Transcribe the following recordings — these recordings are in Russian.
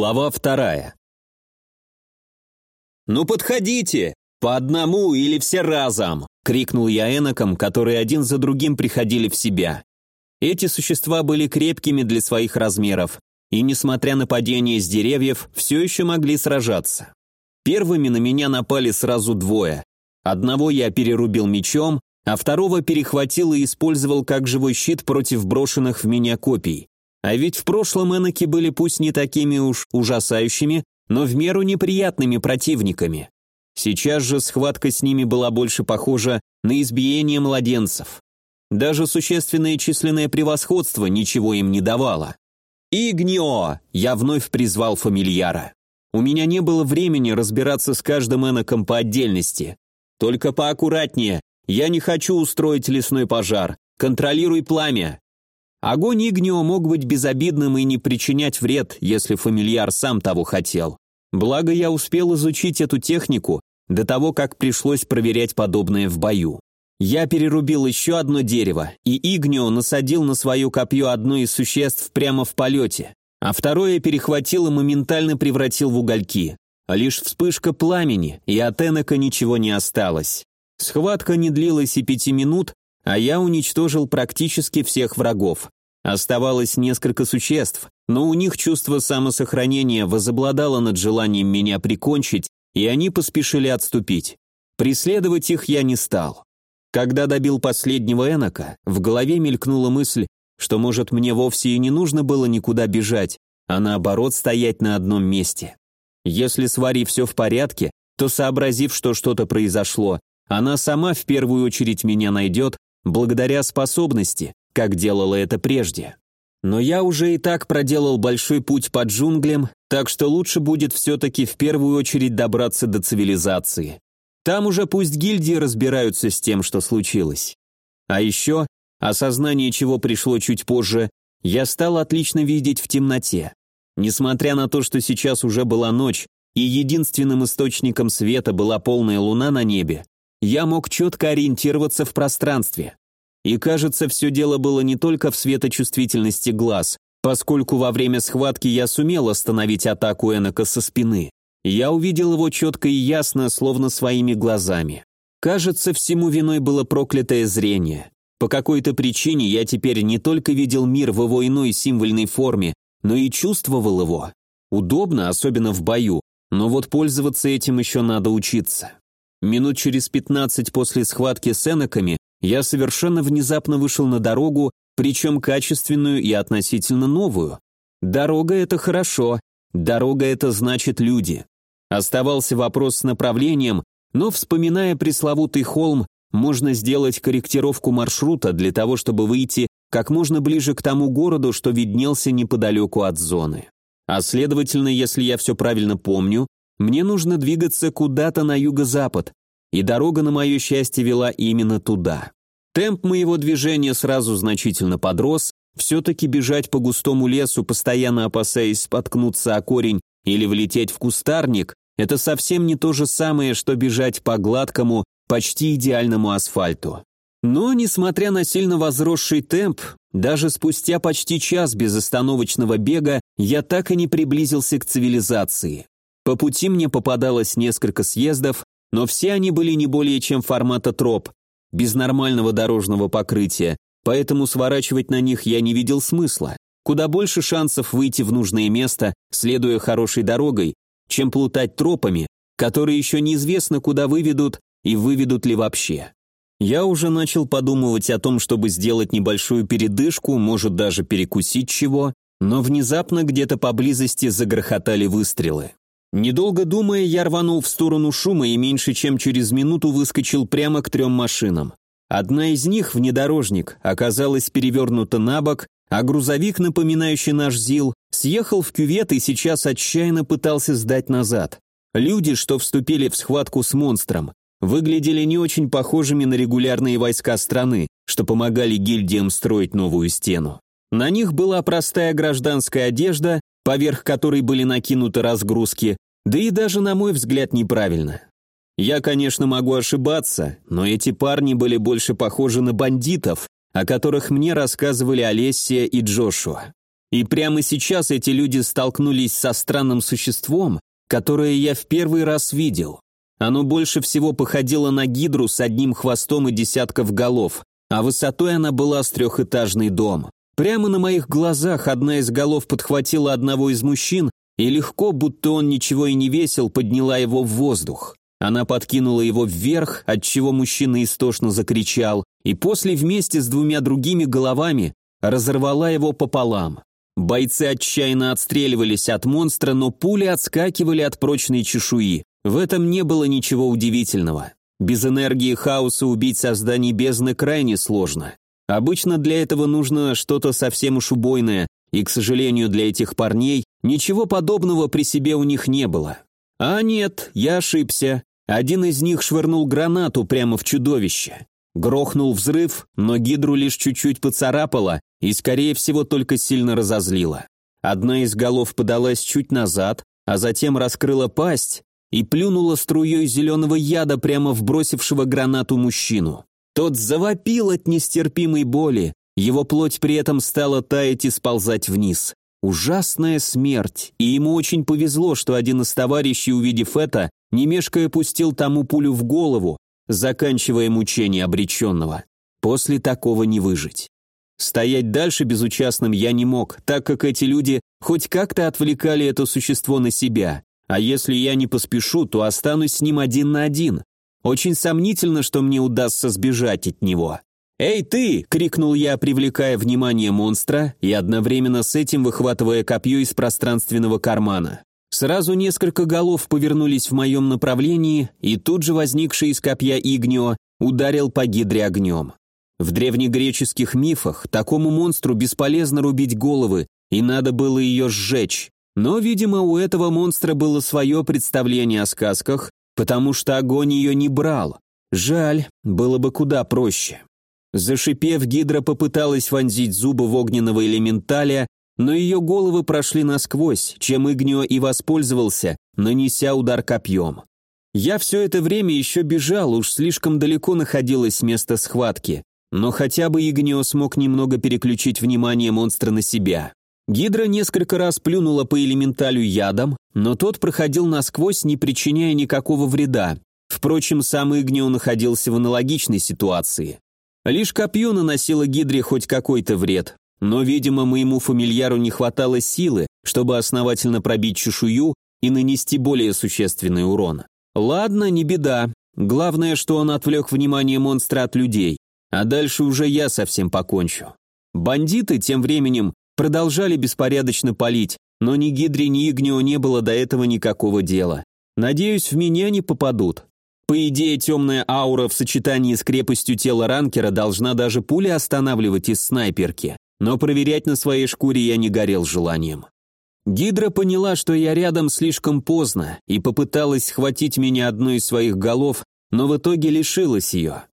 Глава вторая. «Ну подходите! По одному или все разом!» — крикнул я энокам, которые один за другим приходили в себя. Эти существа были крепкими для своих размеров, и, несмотря на падение с деревьев, все еще могли сражаться. Первыми на меня напали сразу двое. Одного я перерубил мечом, а второго перехватил и использовал как живой щит против брошенных в меня копий. А ведь в прошлом эноки были пусть не такими уж ужасающими, но в меру неприятными противниками. Сейчас же схватка с ними была больше похожа на избиение младенцев. Даже существенное численное превосходство ничего им не давало. «Игнио!» — я вновь призвал фамильяра. У меня не было времени разбираться с каждым эноком по отдельности. Только поаккуратнее, я не хочу устроить лесной пожар. Контролируй пламя. Огонь Игнио мог быть безобидным и не причинять вред, если фамильяр сам того хотел. Благо я успел изучить эту технику до того, как пришлось проверять подобное в бою. Я перерубил еще одно дерево, и Игнио насадил на свое копье одно из существ прямо в полете, а второе перехватил и моментально превратил в угольки. Лишь вспышка пламени, и от Энока ничего не осталось. Схватка не длилась и пяти минут, а я уничтожил практически всех врагов. Оставалось несколько существ, но у них чувство самосохранения возобладало над желанием меня прикончить, и они поспешили отступить. Преследовать их я не стал. Когда добил последнего Энока, в голове мелькнула мысль, что, может, мне вовсе и не нужно было никуда бежать, а наоборот стоять на одном месте. Если с Варей все в порядке, то, сообразив, что что-то произошло, она сама в первую очередь меня найдет, благодаря способности, как делала это прежде. Но я уже и так проделал большой путь по джунглям, так что лучше будет все-таки в первую очередь добраться до цивилизации. Там уже пусть гильдии разбираются с тем, что случилось. А еще, осознание чего пришло чуть позже, я стал отлично видеть в темноте. Несмотря на то, что сейчас уже была ночь, и единственным источником света была полная луна на небе, я мог четко ориентироваться в пространстве. И кажется, все дело было не только в светочувствительности глаз, поскольку во время схватки я сумел остановить атаку Энока со спины. Я увидел его четко и ясно, словно своими глазами. Кажется, всему виной было проклятое зрение. По какой-то причине я теперь не только видел мир в его иной символьной форме, но и чувствовал его. Удобно, особенно в бою, но вот пользоваться этим еще надо учиться. Минут через пятнадцать после схватки с эноками я совершенно внезапно вышел на дорогу, причем качественную и относительно новую. Дорога — это хорошо, дорога — это значит люди. Оставался вопрос с направлением, но, вспоминая пресловутый холм, можно сделать корректировку маршрута для того, чтобы выйти как можно ближе к тому городу, что виднелся неподалеку от зоны. А следовательно, если я все правильно помню, мне нужно двигаться куда-то на юго-запад, и дорога, на мое счастье, вела именно туда. Темп моего движения сразу значительно подрос, все-таки бежать по густому лесу, постоянно опасаясь споткнуться о корень или влететь в кустарник, это совсем не то же самое, что бежать по гладкому, почти идеальному асфальту. Но, несмотря на сильно возросший темп, даже спустя почти час безостановочного бега я так и не приблизился к цивилизации. По пути мне попадалось несколько съездов, но все они были не более чем формата троп, без нормального дорожного покрытия, поэтому сворачивать на них я не видел смысла. Куда больше шансов выйти в нужное место, следуя хорошей дорогой, чем плутать тропами, которые еще неизвестно куда выведут и выведут ли вообще. Я уже начал подумывать о том, чтобы сделать небольшую передышку, может даже перекусить чего, но внезапно где-то поблизости загрохотали выстрелы. Недолго думая, я рванул в сторону шума и меньше чем через минуту выскочил прямо к трем машинам. Одна из них, внедорожник, оказалась перевернута на бок, а грузовик, напоминающий наш ЗИЛ, съехал в кювет и сейчас отчаянно пытался сдать назад. Люди, что вступили в схватку с монстром, выглядели не очень похожими на регулярные войска страны, что помогали гильдиям строить новую стену. На них была простая гражданская одежда, поверх которой были накинуты разгрузки, да и даже, на мой взгляд, неправильно. Я, конечно, могу ошибаться, но эти парни были больше похожи на бандитов, о которых мне рассказывали Олесия и Джошуа. И прямо сейчас эти люди столкнулись со странным существом, которое я в первый раз видел. Оно больше всего походило на гидру с одним хвостом и десятков голов, а высотой она была с трехэтажный дом. Прямо на моих глазах одна из голов подхватила одного из мужчин и легко, будто он ничего и не весил, подняла его в воздух. Она подкинула его вверх, отчего мужчина истошно закричал, и после вместе с двумя другими головами разорвала его пополам. Бойцы отчаянно отстреливались от монстра, но пули отскакивали от прочной чешуи. В этом не было ничего удивительного. Без энергии хаоса убить создание бездны крайне сложно. Обычно для этого нужно что-то совсем уж убойное, и, к сожалению, для этих парней ничего подобного при себе у них не было. А нет, я ошибся. Один из них швырнул гранату прямо в чудовище. Грохнул взрыв, но гидру лишь чуть-чуть поцарапало и, скорее всего, только сильно разозлило. Одна из голов подалась чуть назад, а затем раскрыла пасть и плюнула струей зеленого яда прямо в бросившего гранату мужчину. Тот завопил от нестерпимой боли, его плоть при этом стала таять и сползать вниз. Ужасная смерть, и ему очень повезло, что один из товарищей, увидев это, не мешкая пустил тому пулю в голову, заканчивая мучение обреченного. После такого не выжить. Стоять дальше безучастным я не мог, так как эти люди хоть как-то отвлекали это существо на себя, а если я не поспешу, то останусь с ним один на один. Очень сомнительно, что мне удастся сбежать от него. «Эй, ты!» — крикнул я, привлекая внимание монстра и одновременно с этим выхватывая копье из пространственного кармана. Сразу несколько голов повернулись в моем направлении, и тут же возникший из копья Игнио ударил по гидре огнем. В древнегреческих мифах такому монстру бесполезно рубить головы, и надо было ее сжечь. Но, видимо, у этого монстра было свое представление о сказках, потому что огонь ее не брал. Жаль, было бы куда проще. Зашипев, Гидра попыталась вонзить зубы в огненного элементаля, но ее головы прошли насквозь, чем Игнио и воспользовался, нанеся удар копьем. Я все это время еще бежал, уж слишком далеко находилось место схватки, но хотя бы Игнио смог немного переключить внимание монстра на себя. Гидра несколько раз плюнула по элементалю ядом, но тот проходил насквозь, не причиняя никакого вреда. Впрочем, сам Игнио находился в аналогичной ситуации. Лишь копье наносило Гидре хоть какой-то вред, но, видимо, моему фамильяру не хватало силы, чтобы основательно пробить чешую и нанести более существенный урон. Ладно, не беда. Главное, что он отвлек внимание монстра от людей, а дальше уже я совсем покончу. Бандиты тем временем продолжали беспорядочно палить, но ни Гидре, ни Игнио не было до этого никакого дела. Надеюсь, в меня не попадут. По идее, темная аура в сочетании с крепостью тела ранкера должна даже пули останавливать из снайперки, но проверять на своей шкуре я не горел желанием. Гидра поняла, что я рядом слишком поздно, и попыталась схватить меня одной из своих голов, но в итоге лишилась ее.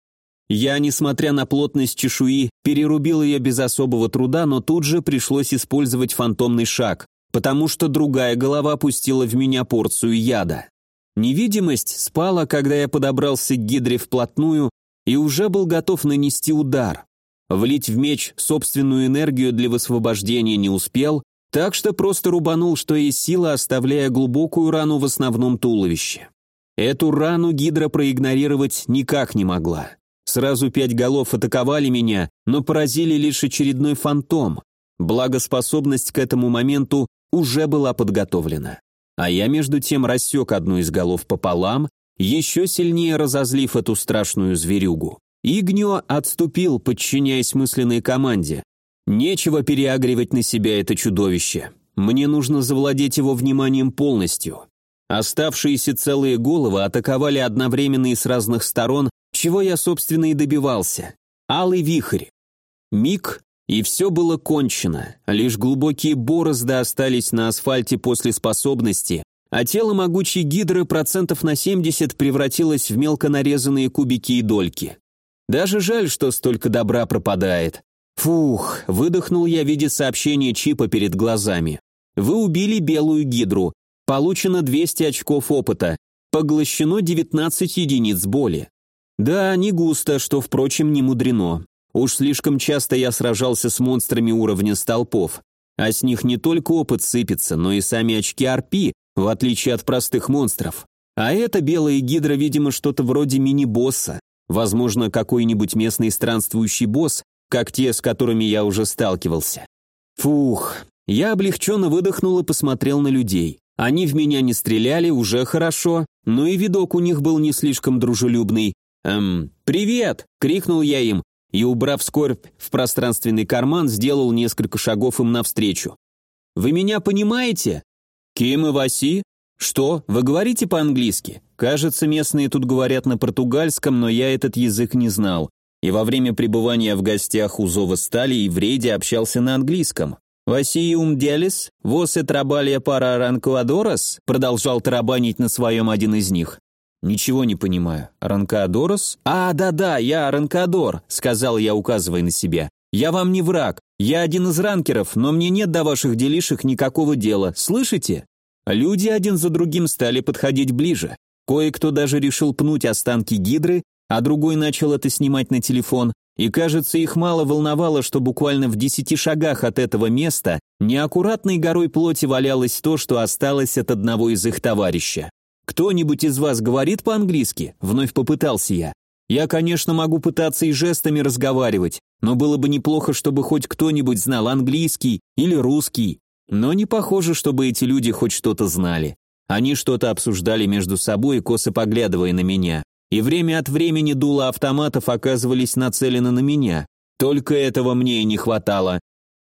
Я, несмотря на плотность чешуи, перерубил ее без особого труда, но тут же пришлось использовать фантомный шаг, потому что другая голова пустила в меня порцию яда. Невидимость спала, когда я подобрался к гидре вплотную и уже был готов нанести удар. Влить в меч собственную энергию для высвобождения не успел, так что просто рубанул, что есть сила, оставляя глубокую рану в основном туловище. Эту рану гидра проигнорировать никак не могла. Сразу пять голов атаковали меня, но поразили лишь очередной фантом. Благо способность к этому моменту уже была подготовлена. А я между тем рассек одну из голов пополам, еще сильнее разозлив эту страшную зверюгу. Игнё отступил, подчиняясь мысленной команде. Нечего переагривать на себя это чудовище. Мне нужно завладеть его вниманием полностью. Оставшиеся целые головы атаковали одновременно и с разных сторон, чего я, собственно, и добивался. Алый вихрь. Миг, и все было кончено, лишь глубокие борозды остались на асфальте после способности, а тело могучей гидры процентов на 70 превратилось в мелко нарезанные кубики и дольки. Даже жаль, что столько добра пропадает. Фух, выдохнул я, видя сообщение чипа перед глазами. Вы убили белую гидру. Получено 200 очков опыта. Поглощено 19 единиц боли. Да, не густо, что, впрочем, не мудрено. Уж слишком часто я сражался с монстрами уровня столпов. а с них не только опыт сыпется, но и сами очки арпи, в отличие от простых монстров. А это белая гидра, видимо, что-то вроде мини-босса. Возможно, какой-нибудь местный странствующий босс, как те, с которыми я уже сталкивался. Фух, я облегченно выдохнул и посмотрел на людей. Они в меня не стреляли, уже хорошо, но и видок у них был не слишком дружелюбный. «Эм, привет!» — крикнул я им, и, убрав скорбь в пространственный карман, сделал несколько шагов им навстречу. «Вы меня понимаете?» «Ким и Васи?» «Что, вы говорите по-английски?» Кажется, местные тут говорят на португальском, но я этот язык не знал. И во время пребывания в гостях у Зова Стали и в рейде общался на английском. «Васиум делис? Восе трабалья пара ранкуадорос?» продолжал тарабанить на своем один из них. «Ничего не понимаю. Ранкадорос?» «А, да-да, я Ранкадор», — сказал я, указывая на себя. «Я вам не враг. Я один из ранкеров, но мне нет до ваших делишек никакого дела. Слышите?» Люди один за другим стали подходить ближе. Кое-кто даже решил пнуть останки гидры, а другой начал это снимать на телефон, и, кажется, их мало волновало, что буквально в десяти шагах от этого места неаккуратной горой плоти валялось то, что осталось от одного из их товарища. «Кто-нибудь из вас говорит по-английски?» — вновь попытался я. «Я, конечно, могу пытаться и жестами разговаривать, но было бы неплохо, чтобы хоть кто-нибудь знал английский или русский. Но не похоже, чтобы эти люди хоть что-то знали. Они что-то обсуждали между собой, косо поглядывая на меня. И время от времени дула автоматов оказывались нацелены на меня. Только этого мне и не хватало.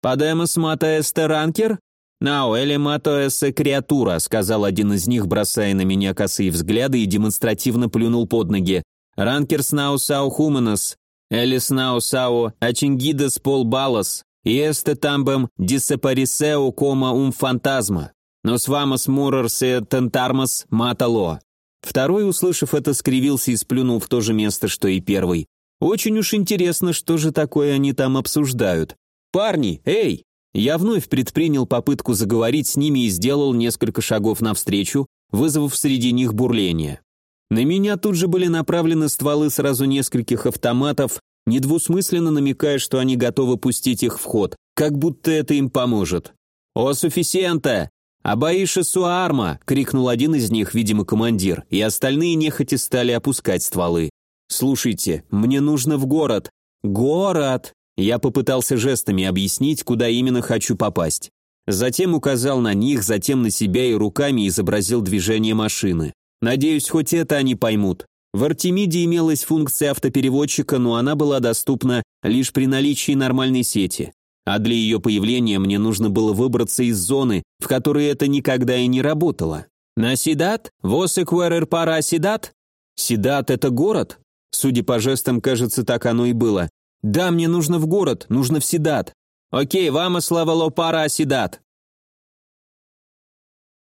«Подемос мата эсте ранкер?» «Нау, эли мато эссе креатура», — сказал один из них, бросая на меня косые взгляды и демонстративно плюнул под ноги. «Ранкерс нау сау хуманас, элис нау сау ачингидес пол балас, и эсте тамбем диссепарисеу кома ум фантазма, но с вамас мурарсе тентармас матало». Второй, услышав это, скривился и сплюнул в то же место, что и первый. «Очень уж интересно, что же такое они там обсуждают. Парни, эй!» Я вновь предпринял попытку заговорить с ними и сделал несколько шагов навстречу, вызвав среди них бурление. На меня тут же были направлены стволы сразу нескольких автоматов, недвусмысленно намекая, что они готовы пустить их в ход, как будто это им поможет. «О, суфисиента! Абаиша суарма!» — крикнул один из них, видимо, командир, и остальные нехотя стали опускать стволы. «Слушайте, мне нужно в город». «Город!» Я попытался жестами объяснить, куда именно хочу попасть. Затем указал на них, затем на себя и руками изобразил движение машины. Надеюсь, хоть это они поймут. В Артемиде имелась функция автопереводчика, но она была доступна лишь при наличии нормальной сети. А для ее появления мне нужно было выбраться из зоны, в которой это никогда и не работало. На Сидат? Восекуэрер пара Сидат? Сидат — это город? Судя по жестам, кажется, так оно и было. «Да, мне нужно в город, нужно в Седат». «Окей, вам слава пара Седат».